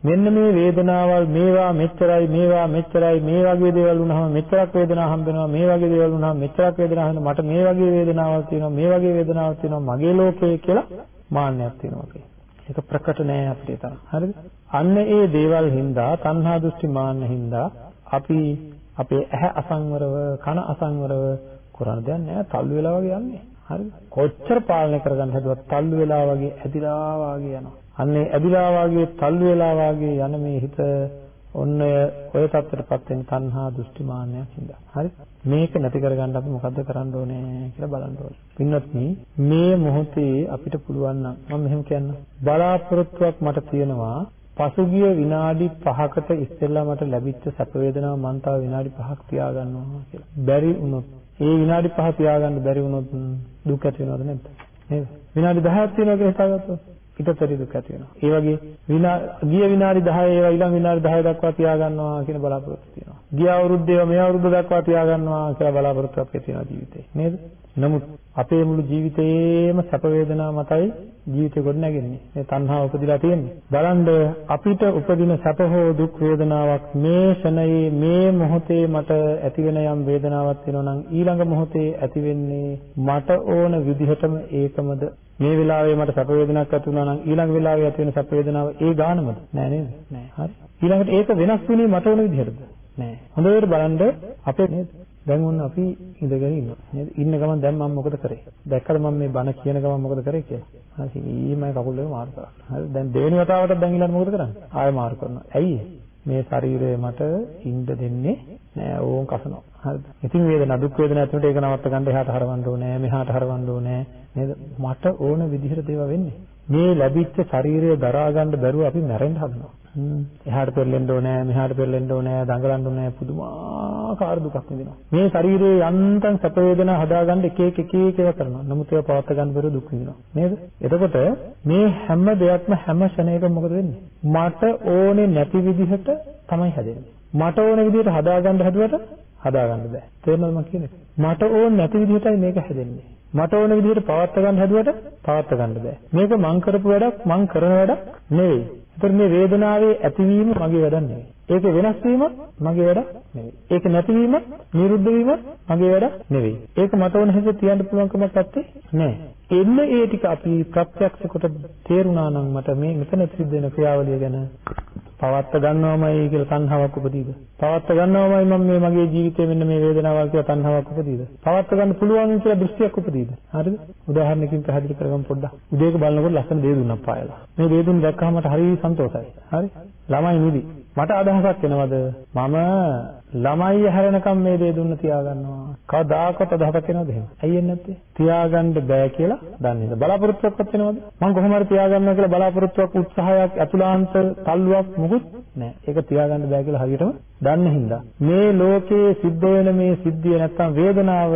මෙන්න මේ වේදනාවල් මේවා මෙච්චරයි මේවා මෙච්චරයි මේ වගේ දේවල් වුණාම මෙච්චරක් වේදනාවක් හම්බ වෙනවා මේ වගේ දේවල් වුණාම මෙච්චරක් වේදනාවක් හම්බ මට මේ වගේ වේදනාවක් තියෙනවා මේ වගේ වේදනාවක් තියෙනවා මගේ ලෝකය කියලා මාන්නයක් තියෙනවා අපේ. ඒක ප්‍රකට නෑ අපිට තරම්. හරිද? අන්න ඒ දේවල් හින්දා තණ්හා දෘෂ්ටි මාන්න හින්දා අපි අපේ ඇහැ අසංවරව කන අසංවරව කරන දෙයක් නෑ තල්ලු වෙලා වගේ යන්නේ. හරිද? කොච්චර පාලනය කරගන්න හැදුවත් තල්ලු වෙලා වගේ ඇදිලා වගේ යනවා. අන්නේ ඇදිලා වාගේ තල්ලු වෙලා වාගේ යන මේ හිත ඔන්න ඔය තත්ත්වයටපත් වෙන තණ්හා දෘෂ්ටි මාන්නයක් හින්දා. හරි? මේක නැති කරගන්න අපි මොකද්ද කරන්න ඕනේ කියලා බලන්න ඕනේ. පින්වත්නි මේ මොහොතේ අපිට පුළුවන් නම් මම මෙහෙම කියන්නම්. බලාපොරොත්තුවක් මට තියෙනවා පසුගිය විනාඩි 5කට ඉස්සෙල්ලා මට ලැබිච්ච සැප වේදනාව මම තව විනාඩි 5ක් තියාගන්නවා කියලා. බැරි වුණොත් ඒ විනාඩි 5 තියාගන්න බැරි වුණොත් දුක් ඇති වෙනවද නැද්ද? නේද? විනාඩි 10ක් තියෙනවා කියලා හිතාගත්තොත් පිටතරි දුක් ඇති වෙනවා. ඒ වගේ විනා ගිය විනාඩි 10 ඒවා ඊළඟ විනාඩි 10 දක්වා තියාගන්නවා කියන බලාපොරොත්තු තියෙනවා. ගිය අවුරුද්දේ මේ අවුරුද්ද දක්වා තියාගන්නවා කියලා බලාපොරොත්තුවක් තියෙනවා ජීවිතේ. නේද? නමුත් අපේ මුළු ජීවිතේම සැප වේදනා මතයි ජීවිතේ ගොඩ නැගෙන්නේ. මේ තණ්හාව උපදිලා තියෙන්නේ. බලන්න අපිට උපදින සැප හෝ දුක් වේදනාවක් මේ ෂණයේ මේ මොහොතේ මට ඇති වෙන යම් වේදනාවක් වෙනවා නම් ඊළඟ මොහොතේ ඇති වෙන්නේ මට ඕන විදිහටම ඒකමද මේ වෙලාවේ මට සැප වේදනාවක් ඇති වුණා නම් ඊළඟ වෙලාවේ ඇති වෙන සැප වේදනාව ඒ ගානමද? නෑ නේද? නෑ. හරි. ඊළඟට ඒක වෙනස් වෙන්නේ මට ඕන විදිහටද? නෑ. හොඳට බලන්න අපේ නේද? දැන් ඔන්න අපි ඉඳගෙන ඉන්නවා. නේද? ඉන්න ගමන් දැන් මම මොකද කරේ? දැක්කද මම මේ බණ කියන ගමන් මොකද කරේ කියලා? හරි ඊමයි කකුල් දෙක මාරු කරා. හරි දැන් දෙවෙනි වතාවටත් දැන් ඊළඟ මොකද කරන්නේ? ආයෙ මාරු කරනවා. ඇයි? මේ ශරීරය මට ඉන්න දෙන්නේ නෑ. ඕන් කසනවා හරිද? ඉතින් වේදනා දුක් වේදනා ඇතුළට ඒක නවත්ත ගන්න එහාට හරවන්න ඕනේ මෙහාට හරවන්න ඕනේ. නේද? මට ඕන විදිහට දේවා වෙන්නේ. මේ ලැබිච්ච ශරීරය දරා ගන්න බැරුව අපි මැරෙන්න හදනවා. එහාට පෙරලෙන්න ඕනේ මෙහාට පෙරලෙන්න ඕනේ දඟලන්න ඕනේ පුදුමාකාර දුකක් විඳිනවා. මේ ශරීරයේ යන්තම් සැප වේදනා හදාගන්න එක එක එක එක ඒවා කරනවා. නමුත් ඒවා පවත් ගන්න බැරුව දුක් විඳිනවා. නේද? එතකොට මේ හැම දෙයක්ම හැම ක්ෂණයකම මොකද වෙන්නේ? මට ඕනේ නැති විදිහට තමයි හැදෙන්නේ. මට ඕන විදිහට හදාගන්න හැදුවට හදාගන්න බෑ තේරෙනවද මම කියන්නේ මට ඕන නැති විදිහටයි මේක හැදෙන්නේ මට ඕන විදිහට පවත් ගන්න හැදුවට පවත් ගන්න බෑ මේක මං කරපු වැඩක් මං කරන වැඩක් නෙවෙයි ඒතර මේ වේදනාවේ ඇතිවීම මගේ වැඩක් නෙවෙයි. ඒක වෙනස් වීම මගේ වැඩ නෙවෙයි. ඒක නැතිවීම, නිරුද්ධ වීම මගේ වැඩ නෙවෙයි. ඒක මට ඕන හැටියට තියන්න පුළුවන්කමක් නැත්තේ නෑ. එන්න ඒ ටික අපි ප්‍රත්‍යක්ෂ කොට තේරුණා නම් මට මේ මෙතන සිද්ධ වෙන ක්‍රියාවලිය ගැන පවත්ත ගන්නවමයි කියලා තණ්හාවක් උපදීද? පවත්ත ගන්නවමයි මම මේ මගේ ජීවිතේ මෙන්න මේ වේදනාවල් කියලා තණ්හාවක් උපදීද? පවත්ත ගන්න පුළුවන් කියලා දෘෂ්ටියක් උපදීද? හරිද? උදාහරණයකින් පැහැදිලි කරගමු පොඩ්ඩක්. උදේක බලනකොට ලස්සන දේ දුන්නක් පායලා. මේ දේ දුන්න දැක්කම මට හරි සන්තෝෂයි. හරි? ළමයි නිදි. මට අදහසක් එනවද? මම ළමයි හැරෙනකම් මේ දේ දුන්න තියාගන්නවා. කවදාකවත් අදහසක් එනවද එහෙම? ඇයි එන්නේ නැත්තේ? තියාගන්න බෑ කියලා දන්නේ නැහැ. බලාපොරොත්තුවක්වත් වෙනවද? මම කොහොම හරි තියාගන්නවා කියලා බලාපොරොත්තුවක් උත්සාහයක් අතුලාන්ත තල්ලුවක් මොකුත් නැහැ. ඒක තියාගන්න බෑ කියලා හරියටම දන්න හින්දා. මේ ලෝකයේ සිද්ධ වෙන මේ සිද්ධිය නැත්තම් වේදනාව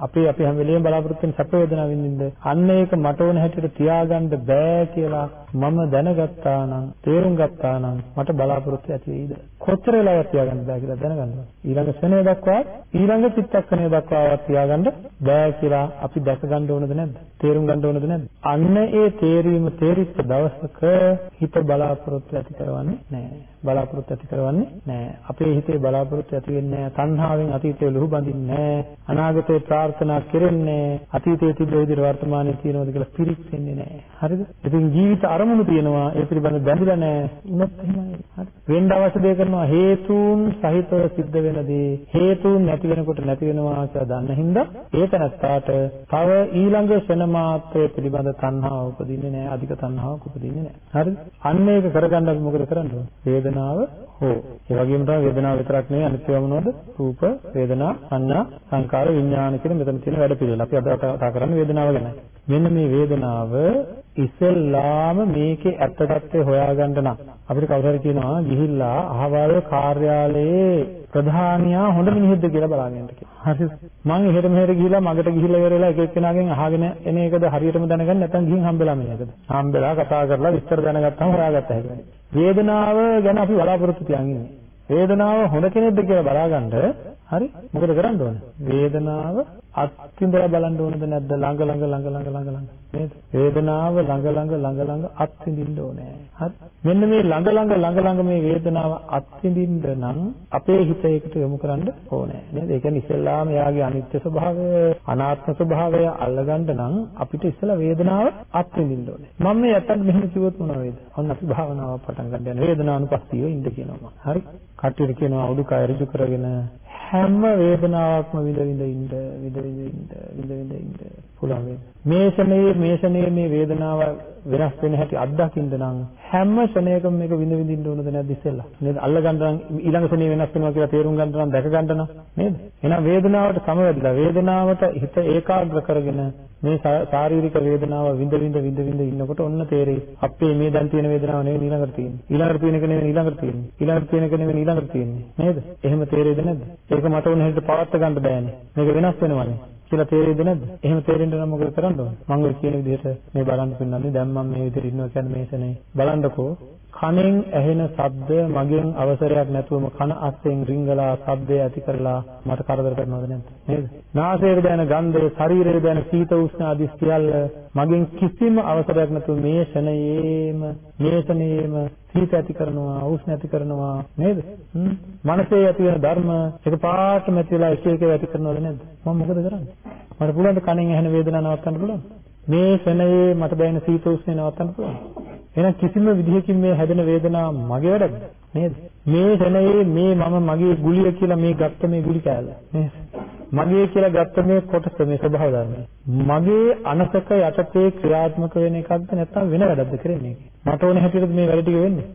අපේ අපි හැම වෙලේම බලාපොරොත්තු වෙන සැප වේදනාව විඳින්න අන්න ඒක මට ඕන හැටියට තියාගන්න බෑ කියලා මම දැනගත්තා නම් තේරුම් ගත්තා නම් මට බලාපොරොත්තු ඇති වෙයිද? කොච්චර වෙලාවක් තියාගන්න බෑ කියලා දැනගන්න ඊළඟ ශ්‍රේණිය දක්වා ඊළඟ චිත්තක්ෂණය දක්වාවත් තියාගන්න බෑ කියලා අපි දැක ගන්න ඕනද නැද්ද? තේරුම් ගන්න ඕනද නැද්ද? අන්න ඒ තේරීම තේරිච්ච දවසක හිත බලාපොරොත්තු ඇති කරවන්නේ නැහැ බලාපොරොත්තු ඇති කරවන්නේ නැහැ. අපේ හිතේ බලාපොරොත්තු ඇති වෙන්නේ නැහැ. තණ්හාවෙන් අතීතයේ ලුහු බඳින්නේ නැහැ. අනාගතේ ප්‍රාර්ථනා කෙරෙන්නේ අතීතයේ තිබ්බ විදිහට වර්තමානයේ තියෙනවද කියලා පිරික්සෙන්නේ නැහැ. හරිද? ඉතින් ජීවිත අරමුණු තියෙනවා ඒ පිළිබඳ බැඳිලා නැහැ. උනත් එහෙමයි. හරි. වෙන්න අවශ්‍ය දේ කරනවා හේතුන් සහිතව සිද්ධ වෙන දේ හේතුන් නැති වෙනකොට නැති වෙනවා කියලා දන්න හින්දා ඒක නැත්තාට තව ඊළඟ ක්ෂණ මාත්‍රය පිළිබඳ තණ්හාව උපදින්නේ නැහැ. අධික තණ්හාවක් උපදින්නේ නැහැ. හරිද? අන්න ඒක කරගන්න අපි මොකද කරන්න ඕනේ? වේදනාව හෝ ඒ වගේම තමයි වේදනාව විතරක් නෙවෙයි අනිත් ඒවා මොනවද රූප වේදනා සංඥා සංකාර විඥාන කියන මෙතන තියෙන වැඩ පිළිවෙල. අපි අද කතා කරන්නේ වේදනාව ගැනයි. මෙන්න මේ වේදනාව ඉස්සෙල්ලාම මේකේ ඇත්ත తත්ත්වය හොයාගන්න නම් අපිට කවුරු හරි කියනවා ගිහිල්ලා අහවල් කාර්යාලයේ ප්‍රධානියා හොඳ මිනිහෙක්ද කියලා බලාගෙන කියලා. හරි. මම එහෙට මෙහෙට ගිහිල්ලා මගට ගිහිල්ලා ඉවරලා එක එක්කෙනාගෙන් අහගෙන එන එකද හරියටම දැනගන්න නැත්නම් ගිහින් හම්බෙලා මේකද? හම්බෙලා කතා කරලා විස්තර දැනගත්තාම හොයාගත්තා හැකියි. වේදනාව ගැන අපි බලාපොරොත්තු තියන් ඉන්නේ. වේදනාව හොඳ කෙනෙක්ද කියලා බලාගන්න හරි මොකද කරන්න ඕනේ? වේදනාව අත්විඳලා බලන්න ඕනද නැද්ද ළඟ ළඟ ළඟ ළඟ ළඟ ළඟ නේද? වේදනාව ළඟ ළඟ ළඟ ළඟ අත්විඳින්න ඕනේ. හරි. මෙන්න මේ ළඟ ළඟ ළඟ ළඟ මේ වේදනාව අත්විඳින්න නම් අපේ හිත ඒකට යොමු කරන්න ඕනේ. නේද? ඒ කියන්නේ ඉස්සෙල්ලාම එයාගේ අනිත්‍ය ස්වභාවය, අනාත්ම ස්වභාවය අල්ලගන්න නම් අපිට ඉස්සෙල්ලා වේදනාව අත්විඳින්න ඕනේ. මම මේ යටත් මෙහෙම කිව්වොත් මොනව වේද? ඔන්න අපි භාවනාව පටන් ගන්න යන වේදනානුපස්සීව ඉන්න කියනවා. හරි. කට්ටියට කියනවා උඩුකය ඍජු කරගෙන හැම වේදනාවක්ම විඳ විඳ ඉන්න විඳ විඳ ඉන්න විඳ විඳ ඉන්න. පුළුවන්. වේද මේ ශනේ මේ ශනේ මේ වේදනාව වෙනස් වෙන හැටි අත්දකින්න නම් හැම ශනයකම මේක විඳ විඳින්න ඕනද නැද්ද ඉස්සෙල්ලා? නේද? අල්ල ගන්න නම් ඊළඟ ශනේ වෙනස් වෙනවා කියලා තේරුම් ගන්න නම් දැක ගන්න නම් නේද? එහෙනම් වේදනාවට සමවැදිලා වේදනාවට හිත ඒකාග්‍ර කරගෙන මේ ශාරීරික වේදනාව විඳ විඳ විඳ විඳ ඉන්නකොට ඔන්න තේරෙයි. අපේ මේ දැන් තියෙන වේදනාව නෙවෙයි ඊළඟට තියෙන්නේ. ඊළඟට තියෙන එක නෙවෙයි ඊළඟට තියෙන්නේ. ඊළඟට තියෙන එක නෙවෙයි ඊළඟට තියෙන්නේ. නේද? එහෙම තේරෙයිද නැද්ද? ඒක මට ඕන හැටියට පවත් ගන්න බෑනේ. මේක වෙනස් වෙනවනේ කියලා තේරෙයිද නැද්ද? එහෙම තේරෙන්න නම් මොකද කරන්න ඕනේ? මම ඔය කියන විදිහට මේ බලන්න පින්නන්නේ දැන් මම මේ විදිහට ඉන්නවා කියන්නේ මේසනේ බලන්නකෝ කනෙන් ඇහෙන ශබ්දය මගෙන් අවසරයක් නැතුවම කන අස්සෙන් රිංගලා ශබ්දය ඇති කරලා මට කරදර කරනවද නැද්ද? නේද? නාසයේ දැනෙන ගන්ධය, ශරීරයේ දැනෙන සීත උෂ්ණ ආදී සියල්ල මගෙන් කිසිම අවසරයක් නැතුව මේ ෂණයේම මේ ෂණයේම සීත ඇති කරනවා, උෂ්ණ ඇති කරනවා නේද? මනසේ ඇති වෙන ධර්ම එකපාරටම ඇති වෙලා එක එක ඇති කරනවද නැද්ද? මම මොකද කරන්නේ? මට පුළුවන් ද කනෙන් ඇහෙන වේදනාව නවත්තන්න පුළුවන්? මේ ෂණයේ මට දැනෙන සීත උෂ්ණ නවත්තන්න පුළුවන්? එහෙනම් කිසිම විදිහකින් මේ හැදෙන වේදනාව මගේ වැඩක්ද නේද මේ ශනයේ මේ මම මගේ ගුලිය කියලා මේ ගත්ත මේ ගුලි කෑල්ල නේද මගේ කියලා ගත්ත මේ කොටස මේ ස්වභාව ධර්මය. මගේ අනසක යටතේ ක්‍රියාත්මක වෙන එකක්ද නැත්නම් වෙන වැඩක්ද කරන්නේ මට ඕන හැටියට මේ වැඩ ටික වෙන්නේ?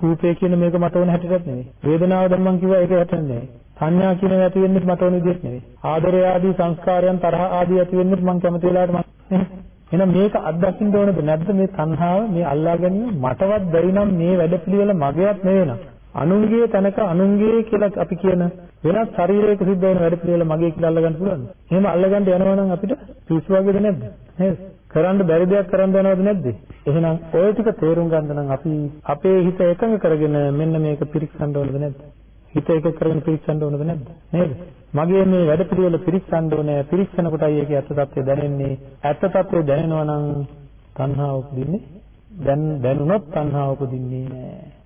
රූපය කියන මේක මට ඕන හැටියට නෙවෙයි වේදනාව දැන් මම කිව්වා ඒක වැටෙන්නේ සංඥා කියන ඇති වෙන්නේ මට ඕන විදිහට නෙවෙයි ආදරය ආදී සංස්කාරයන් තරහ ආදී ඇති වෙන්නේ මම කැමති වෙලාවට මම එහෙනම් මේක අත්දකින්න ඕනද? නැද්ද මේ තණ්හාව මේ අල්ලා ගැනීම මටවත් බැරි නම් මේ වැඩපිළිවෙල මගේවත් නෙවෙයි නං. අනුන්ගේ තැනක අනුන්ගේ කියලා අපි කියන වෙනත් ශරීරයක සිද්ධ වෙන වැඩපිළිවෙල මගේ කියලා අල්ලගන්න පුළුවන්ද? එහෙම අල්ලගන්න යනවා නම් අපිට පිස්සු වගේද නැද්ද? නේද? කරන්න බැරි දෙයක් කරන්න යනවද නැද්ද? එහෙනම් ඔය ටික තේරුම් ගන්න නම් අපි අපේ හිත එකඟ කරගෙන මෙන්න මේක පිරික්සන්න ඕනද නැද්ද? හිත එක කරගෙන පිරික්සන්න ඕනද නැද්ද? නේද? මගේ මේ වැඩ පිළිවෙල පිරික්සන්න ඕනේ. පිරික්සන කොටයි ඒකේ ඇත්ත తත්වය දැනෙන්නේ. ඇත්ත తත්වය දැනෙනවා නම් තණ්හාව උපදින්නේ. දැන් දැනුණොත් තණ්හාව උපදින්නේ නැහැ.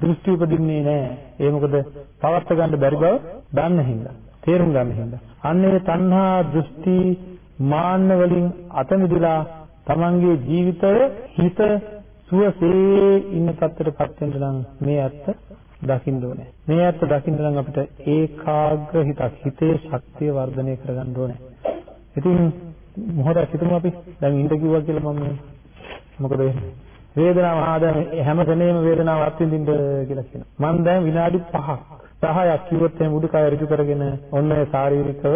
දෘෂ්ටි උපදින්නේ නැහැ. ඒ මොකද පවත් ගන්න බැරි බව දන්න හින්දා. තේරුම් ගන්න හින්දා. අන්නේ තණ්හා දෘෂ්ටි මාන්න වලින් අත මිදලා තමන්ගේ ජීවිතය හිත සුවසේ ඉන්න තත්ත්වයටපත් වෙන්න නම් මේ ඇත්ත දකින්න ඕනේ. මේ ඇත්ත දකින්න නම් අපිට ඒකාග්‍ර හිතක් හිතේ ශක්තිය වර්ධනය කරගන්න ඕනේ. ඉතින් මොහොතක් හිතමු අපි දැන් ඉඳ කිව්වා කියලා මම මොකද වෙන්නේ? වේදනාව ආ දැන් හැම කෙනෙම වේදනාව අත්විඳින්න කියලා කියනවා. මම දැන් විනාඩි 5ක් 10ක් කිව්වොත් එහෙනම් උඩුකය ඍජු කරගෙන ඔන්න ඒ ශාරීරිකව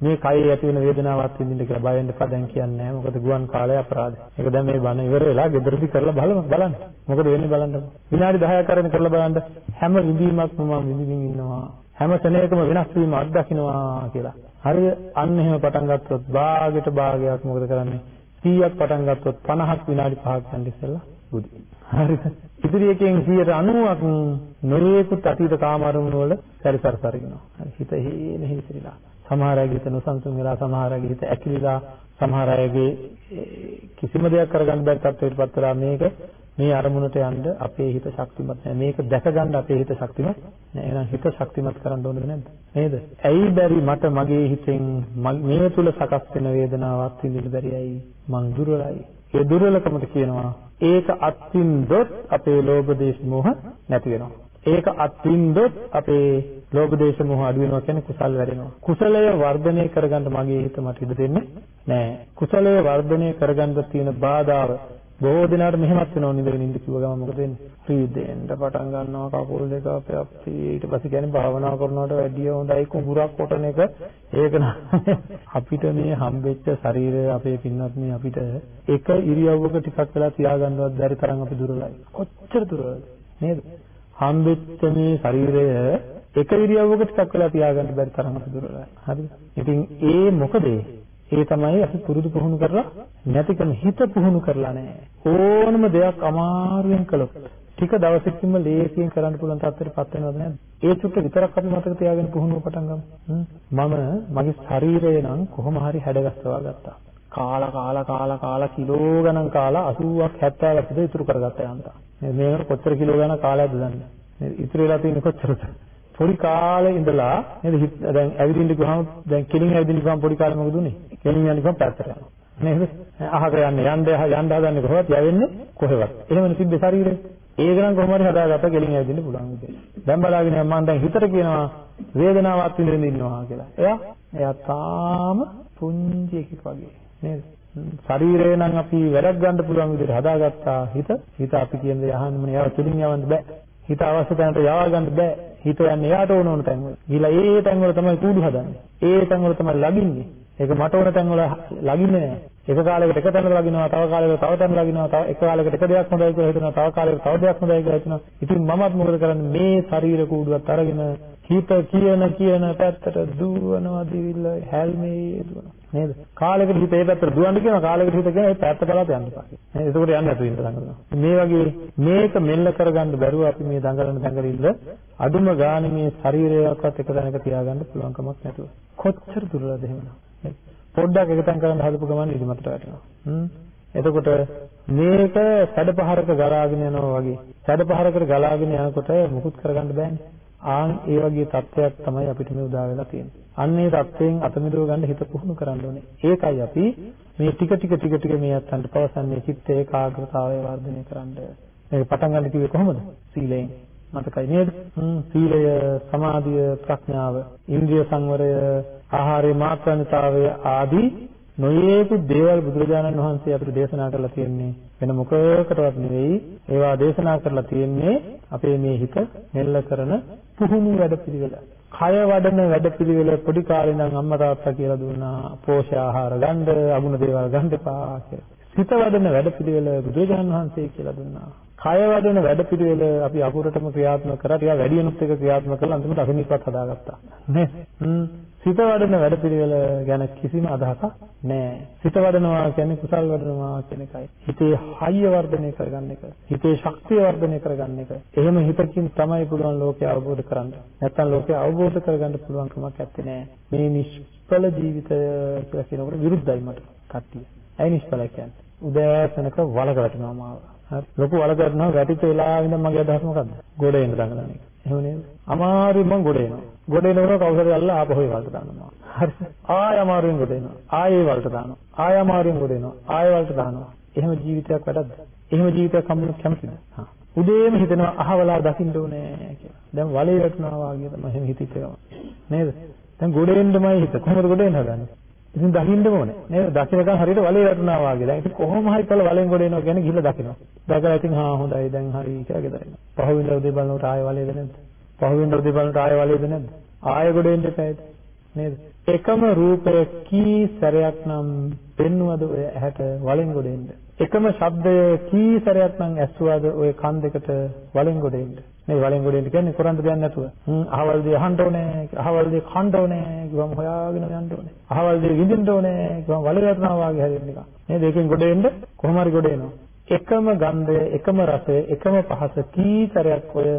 මේ කයේ ඇති වෙන වේදනාව අත්විඳින්න කියලා බය වෙන්න එපා දැන් කියන්නේ නැහැ. මොකද ගුවන් කාලය අපරාධයි. ඒක දැන් මේ බණ ඉවර වෙලා ගෙදරදී කරලා බලමු බලන්න. මොකද වෙන්නේ බලන්න. විනාඩි 10ක් අරගෙන කරලා බලන්න හැම විඳීමක්ම මම විඳින්න ඉන්නවා. හැම සෙනෙකම වෙනස් වීම අත්දකින්නවා කියලා. හරිද? අන්න එහෙම පටන් ගත්තොත් භාගයට භාගයක් මොකද කරන්නේ? 100ක් පටන් ගත්තොත් 50ක් විනාඩි 5ක් යන ඉස්සෙල්ලා බුදු. හරිද? ඉතිරි එකෙන් 90ක් නොයේකුත් අතීත කාම අරමුණු වල සැරිසරසරිනවා. හිත හේන හිසිරිලා. සමහර අයගේ හිත නොසන්සුන් වෙලා සමහර අයගේ හිත ඇකිලිලා සමහර අයගේ කිසිම දෙයක් කරගන්න බැරි තත්ත්වයකටපත් වෙලා මේක මේ අරමුණට යන්න අපේ හිත ශක්තිමත් නැහැ. මේක දැක ගන්න අපේ හිත ශක්තිමත් නැහැ. එහෙනම් හිත ශක්තිමත් කරන්න ඕනද නැද්ද? නේද? ඇයි බැරි මට මගේ හිතෙන් මේ තුල සකස් වෙන වේදනාවක් විඳින්න බැරි ඇයි? මං දුර්වලයි. ඒ දුර්වලකමට කියනවා ඒක අත්විඳොත් අපේ ලෝභ දේශ මොහ නැති වෙනවා. ඒක අත්විඳොත් අපේ ලෝභ දේශ මොහ අඩු වෙනවා කියන්නේ කුසල් වැඩෙනවා. කුසලය වර්ධනය කරගන්න මගේ හිත මට ඉඩ දෙන්නේ නැහැ. කුසලය වර්ධනය කරගන්න තියෙන බාධාව බොහෝ දිනාට මෙහෙමත් වෙනව නිදගෙන ඉඳ කිව්ව ගමන් මොකද වෙන්නේ? රීදෙන්න පටන් ගන්නවා කකුල් දෙක අපේ අප්පි ඊට පස්සේ කියන්නේ භාවනා කරනවට වැඩිය හොඳයි කුඹුරක් කොටන එක. ඒක *laughs* අපිට මේ හම්බෙච්ච ශරීරය අපේ පින්නත් මේ අපිට එක ඉරියව්වක ටිකක් වෙලා තියාගන්නවත් බැරි තරම් අපි දුර්වලයි. කොච්චර දුර්වලද? නේද? හම්බෙච්ච මේ ශරීරය එක ඉරියව්වක ටිකක් වෙලා තියාගන්න බැරි තරම් අපි දුර්වලයි. හරිද? ඉතින් ඒ මොකද ඒ තමයි අපි පුරුදු පුහුණු කරලා නැතිකම හිත පුහුණු කරලා නැහැ. ඕනම දෙයක් අමාරුවෙන් කළොත් ටික දවසකින්ම ලේසියෙන් කරන්න පුළුවන් තත්ත්වයටපත් වෙනවද නැද්ද? ඒ චුට්ට විතරක් අපි මතක තියාගෙන පුහුණුව පටන් ගමු. මම මගේ ශරීරය නම් කොහොම හරි හැඩගස්සවා ගත්තා. කාලා කාලා කාලා කාලා කිලෝ ගණන් කාලා 80ක් 70ක් විතර ඉතුරු කරගත්තා යන්තා. මේකට කොච්චර කිලෝ ගණන් කාලයක්ද දන්නේ. ඉතුරු වෙලා තියෙන්නේ කොච්චරද? පොඩි කාලේ ඉඳලා නේද දැන් ඇවිදින්න ගියාම දැන් කෙලින් ඇවිදින්න ගියාම පොඩි කාලේ මොකද උනේ? කෙලින් යන ගියාම පැත්තට යනවා. නේද? අහක යන්නේ යන්න යන්න හදන්නේ කොහොමද? යවෙන්නේ කොහෙවත්. එහෙමනේ තිබ්බ ශරීරේ. ඒක නම් කොහොම හරි හදාගත්ත කෙලින් ඇවිදින්න පුළුවන් විදියට. දැන් බලාගෙන මම දැන් හිතට කියනවා වේදනාවක් විඳින්න ඉන්නවා කියලා. එයා එයා තාම පුංචි එකෙක් වගේ නේද? ශරීරය නම් අපි වැඩක් ගන්න පුළුවන් විදිහට හදාගත්තා හිත හිත අපි කියන දේ අහන්නම නේ යාව තුලින් යවන්න බෑ හිත අවශ්‍ය තැනට යවා ගන්න බෑ. හිත යන්නේ එයාට ඕන ඕන තැන්වල. ගිහලා ඒ ඒ තැන්වල තමයි කූඩු හදන්නේ. ඒ තැන්වල තමයි ලගින්නේ. ඒක මට ඕන තැන්වල ලගින්නේ නෑ. එක කාලයකට එක තැනකට ලගිනවා, තව කාලයකට තව තැනකට ලගිනවා, තව එක කාලයකට එක දෙයක් හොඳයි කියලා හිතනවා, තව කාලයකට තව දෙයක් හොඳයි කියලා හිතනවා. ඉතින් මමත් මොකද කරන්නේ? මේ ශරීර කූඩුවත් අරගෙන හිත කියන කියන පැත්තට දුවනවා දිවිල්ල හැල්මේ දුවනවා. නේද? කාලයකට හිත ඒ පැත්තට දුවන්න කියනවා කාලයකට හිත කියන ඒ පැත්ත බලලා යන්න එපා. නේද? ඒකෝට යන්නේ නැතුව ඉන්න දඟලනවා. මේ වගේ මේක මෙල්ල කරගන්න බැරුව අපි මේ දඟලන දඟලිල්ල අදුම ගානේ මේ ශරීරයක්වත් එක තැනක තියාගන්න පුළුවන් කමක් නැතුව. කොච්චර දුරද එහෙමනම්. පොඩ්ඩක් එකතෙන් කරන්න හදපු ගමන් ඉදිමතට වැටෙනවා. හ්ම්. එතකොට මේක සැඩපහරක ගලාගෙන යනවා වගේ. සැඩපහරකට ගලාගෙන යනකොට මුකුත් කරගන්න බෑනේ. ආන් ඒ වගේ තත්ත්වයක් තමයි අපිට මේ උදා වෙලා තියෙන්නේ. අන්න ඒ තත්ත්වයෙන් අත මිදව ගන්න හිත පුහුණු කරන්න ඕනේ. ඒකයි අපි මේ ටික ටික ටික ටික මේ අත්තන්ට පවසන්නේ චිත්ත ඒකාග්‍රතාවය වර්ධනය කරන්න. මේක පටන් ගන්න කිව්වේ කොහොමද? සීලයෙන්. මතකයි නේද? සීලය, සමාධිය, ප්‍රඥාව, ඉන්ද්‍රිය සංවරය, ආහාරයේ මාත්‍රානිතාවය ආදී නොයේකුත් දේවල් බුදුරජාණන් වහන්සේ අපිට දේශනා කරලා තියෙන්නේ වෙන මොකකටවත් නෙවෙයි ඒවා දේශනා කරලා තියෙන්නේ අපේ මේ හිත මෙල්ල කරන පුහුණු වැඩපිළිවෙල. කය වඩන වැඩපිළිවෙල පොඩි කාලේ ඉඳන් අම්මා තාත්තා කියලා දුන්නා පෝෂාහාර ගන්න, අගුණ දේවල් ගන්න එපා කියලා. හිත වඩන වැඩපිළිවෙල බුදුරජාණන් වහන්සේ කියලා දුන්නා. කය වඩන වැඩපිළිවෙල අපි අකුරටම ක්‍රියාත්මක කරා ටිකක් වැඩියෙනුත් එක ක්‍රියාත්මක කරලා අන්තිමට අසනීපත් හදාගත්තා. නේ? සිත වඩන වැඩපිළිවෙල ගැන කිසිම අදහසක් නැහැ. සිත වඩනවා කියන්නේ කුසල් වඩනවා කියන එකයි. හිතේ හයිය වර්ධනය කරගන්න එක. හිතේ ශක්තිය වර්ධනය කරගන්න එක. එහෙම හිතකින් තමයි පුළුවන් ලෝකය අවබෝධ කරගන්න. නැත්තම් ලෝකය අවබෝධ කරගන්න පුළුවන් කමක් නැත්තේ. මේ නිෂ්ඵල ජීවිතය කියලා කියනකොට විරුද්ධයි මට කට්ටිය. ඇයි නිෂ්ඵල කියන්නේ? උදෑසනක වලක වැටෙනවා මාව. හරි. ලොකු වලකටනවා වැටිච්ච වෙලාවෙ ඉඳන් මගේ අදහස මොකද්ද? ගොඩ එන්න දඟලන එක. එහෙම නේද? අමාරුවෙන් මං ගොඩ එනවා. ගොඩ එනකොට කවුරු හරි අල්ලලා ආපහු ඒ වලට දානවා. හරි. ආය අමාරුවෙන් ගොඩ එනවා. ආයේ වලට දානවා. ආය අමාරුවෙන් ගොඩ එනවා. ආය වලට දානවා. එහෙම ජීවිතයක් වැඩක්ද? එහෙම ජීවිතයක් හම්බුනොත් කැමතිද? හා. උදේම හිතනවා අහවලා දකින්න ඕනේ කියලා. දැන් වලේ වැටෙනවා වගේ තමයි එහෙම හිතෙච්ච ගම. නේද? දැන් ගොඩ එන්නමයි හිත. කොහොමද ගොඩ එන්න හදන්නේ? ඉතින් දකින්න ඕනේ. නේද? දකින්නකන් හරියට වලේ වැටුණා වගේ. දැන් ඉතින් කොහොම හරි කළ වලෙන් ගොඩ එනවා කියන්නේ ගිහලා දකිනවා. දැකලා ඉතින් හා හොඳයි දැන් හරි කියලා ගෙදර එනවා. පහුවෙන්ද උදේ බලනකොට ආයෙ වලේද නැද්ද? පහුවෙන්ද උදේ බලනකොට ආයෙ වලේද නැද්ද? ආයෙ ගොඩ එන්න එපාද? නේද? එකම රූපය කී සැරයක් නම් පෙන්වද ඔය ඇහැට වලෙන් ගොඩ එන්න. එකම ශබ්දය කී සැරයක් නම් ඇස්සුවද ඔය කන් දෙකට වලෙන් ගොඩ එන්න. මේ වලෙන් ගොඩ එන්න කියන්නේ කරන්න දෙයක් නැතුව. හ්ම් අහවල් දේ අහන්න ඕනේ, අහවල් දේ කන්න ඕනේ, කිව්වම හොයාගෙන යන්න ඕනේ. අහවල් දේ විඳින්න ඕනේ, කිව්වම වලේ වැටෙනවා වගේ හරියට නිකන්. නේද? ඒකෙන් ගොඩ එන්න කොහොම හරි ගොඩ එනවා. එකම ගන්ධය, එකම රසය, එකම පහස කී සැරයක් ඔය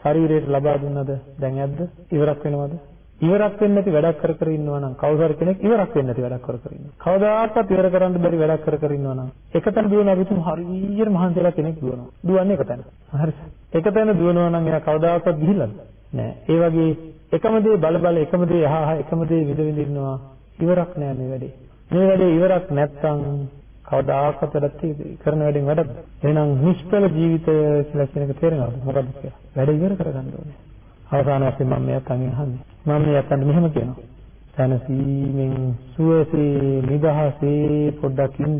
ශරීරයට ලබා දුන්නද දැන් යද්ද ඉවරක් වෙනවද ඉවරක් වෙන්නේ නැති වැඩක් කර කර ඉන්නවා නම් කවුරු හරි කෙනෙක් ඉවරක් වෙන්නේ නැති වැඩක් කර කර ඉන්නවා. කවදාකවත් ඉවර කරන්න බැරි වැඩක් කර කර ඉන්නවා නම් එකතැන දුවන අපි තුන් හරියට මහන්සිලා කෙනෙක් දුවනවා. දුවන්නේ එකතැන. හරි. එකතැන දුවනවා නම් එයා කවදාකවත් ගිහිල්ලාද? නෑ. ඒ වගේ එකම දේ බල බල එකම දේ අහහ එකම දේ විඳ විඳ ඉන්නවා. ඉවරක් නෑ මේ වැඩේ. මේ වැඩේ ඉවරක් නැත්තම් කවදාකවත් වැඩක් කරන වැඩෙන් වැඩක්. එහෙනම් නිෂ්ඵල ජීවිතය කියලා කියන එක තේරෙනවද? මොකද්ද කියලා? වැඩ ඉවර කරගන්න ඕනේ. අවසාන වශයෙන් මම මෙයත් අංගෙන් අහන්නේ. මම මෙයත් අන්න මෙහෙම කියනවා. තනසීමෙන් සුවසේ නිදහසේ පොඩ්ඩක් ඉන්න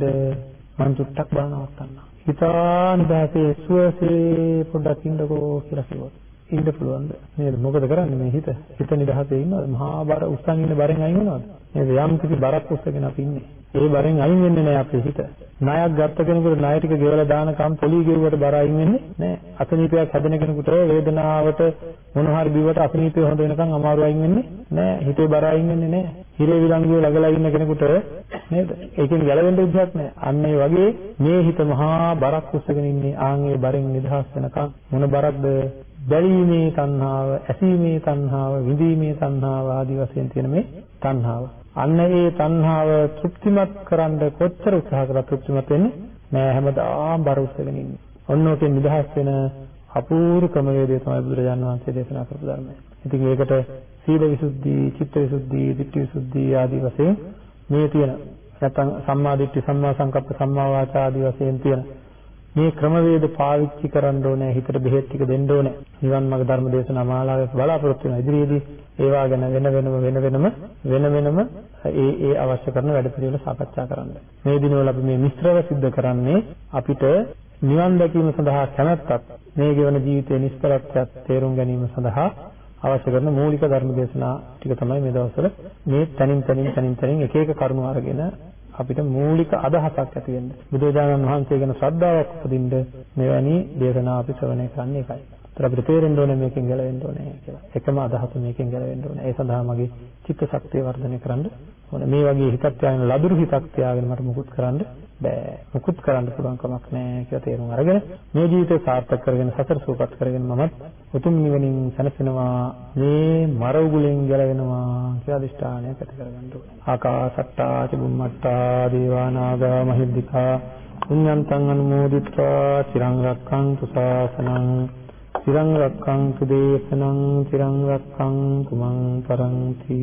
මං චුට්ටක් බලනවා ගන්න. හිතා නිදහසේ සුවසේ පොඩ්ඩක් ඉන්නකෝ කියලා කිව්වා. ඉන්න පුළුවන්ද? නේද? මොකද කරන්නේ මේ හිත? හිත නිදහසේ ඉන්නවද? මහා බර උස්සන් ඉන්න බරෙන් අයින් වෙනවද? නේද? යම් කිසි බරක් උස්සගෙන අපි ඉන්නේ. ඒ බරෙන් අයින් වෙන්නේ නැහැ අපේ හිත. ණයක් ගත්ත කෙනෙකුට ණය ටික ගෙවලා දානකම් පොලි ගෙවුවට බර අයින් වෙන්නේ නැහැ. අසනීපයක් හැදෙන කෙනෙකුට වේදනාවට මොන හරි බිව්වට අසනීපය හොඳ වෙනකම් අමාරු අයින් වෙන්නේ නැහැ. හිතේ බර අයින් වෙන්නේ නැහැ. හිරේ විලංගුවේ ළඟලා ඉන්න කෙනෙකුට නේද? ඒකෙන් ගැලවෙන්න විදිහක් නැහැ. අන්න ඒ වගේ මේ හිත මහා බරක් උස්සගෙන ඉන්නේ. ආන් ඒ බරෙන් නිදහස් වෙනකම් මොන බරක්ද? බැලීමේ තණ්හාව, ඇසීමේ තණ්හාව, විඳීමේ තණ්හාව ආදී වශයෙන් තියෙන මේ තණ්හාව. අන්න ඒ තණ්හාව තෘප්තිමත් කරන්න කොච්චර උත්සාහ කරත් තෘප්තිමත් වෙන්නේ නෑ හැමදාම බර උස්සගෙන ඉන්නේ. ඔන්න ඔකෙන් නිදහස් වෙන අපූර්ව ක්‍රමවේදය තමයි බුදුරජාණන් වහන්සේ දේශනා කරපු ධර්මය. ඉතින් ඒකට සීල විසුද්ධි, චිත්ත විසුද්ධි, ධිට්ඨි විසුද්ධි ආදී වශයෙන් මේ තියෙන නැත්නම් සම්මා දිට්ඨි, සම්මා සංකප්ප, සම්මා වාචා ආදී වශයෙන් තියෙන මේ ක්‍රමවේද පාවිච්චි කරන්න ඕනේ හිතට බෙහෙත් ටික දෙන්න ඕනේ නිවන් මාර්ග ධර්ම දේශනා මාලාවේ බලාපොරොත්තු වෙන ඉදිරියේදී ඒවා ගැන වෙන වෙනම වෙන වෙනම වෙන වෙනම ඒ ඒ අවශ්‍ය කරන වැඩ පිළිවෙල සාකච්ඡා කරන්න. මේ දිනවල අපි මේ මිශ්‍රව සිද්ධ කරන්නේ අපිට නිවන් දැකීම සඳහා කැමැත්තක් මේ ගෙවන ජීවිතයේ නිෂ්පලත්වයක් තේරුම් ගැනීම සඳහා අවශ්‍ය කරන මූලික ධර්ම දේශනා ටික තමයි මේ දවස්වල මේ තනින් තනින් තනින් තනින් එක එක කරුණු අරගෙන අපිට මූලික අදහසක් ඇති වෙන්න. බුදුරජාණන් වහන්සේ ගැන ශ්‍රද්ධාවක් උපදින්න මෙවැනි දේශනා අපි ශ්‍රවණය කරන්නේ ඒකයි. ඒතර අපිට තේරෙන්න ඕනේ මේකෙන් ගැලවෙන්න ඕනේ කියලා. එකම අදහස මේකෙන් ගැලවෙන්න ඕනේ. ඒ සඳහා මගේ චිත්ත ශක්තිය වර්ධනය කරන්න ඕනේ. මේ වගේ හිතක් තියාගෙන ලදරු හිතක් තියාගෙන මට මුකුත් කරන්න බෑ. මුකුත් කරන්න පුළුවන් කමක් නෑ කියලා තේරුම් අරගෙන මේ ජීවිතය සාර්ථක කරගෙන සතර සූපත් කරගෙන මමත් උතුම් නිවනින් සැනසෙනවා මේ මර උගුලෙන් ගැලවෙනවා කියලා අදිෂ්ඨානයක් ඇති කරගන්න ඕනේ. ආකාසට්ටා චුම්මට්ටා දේවා නාග මහිද්దికා පුඤ්ඤන්තං අනුමෝදිත්වා චිරං රක්ඛන්තු ශාසනං චිරං රක්ඛන්තු දේශනං චිරං රක්ඛන්තු මං පරන්ති